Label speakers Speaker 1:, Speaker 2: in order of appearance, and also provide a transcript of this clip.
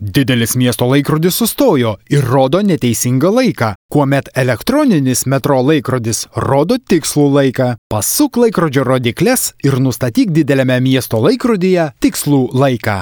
Speaker 1: Didelis miesto laikrodis sustojo ir rodo neteisingą laiką, kuomet elektroninis metro laikrodis rodo tikslų laiką. Pasuk laikrodžio rodiklės ir nustatyk dideliame miesto laikrodyje tikslų laiką.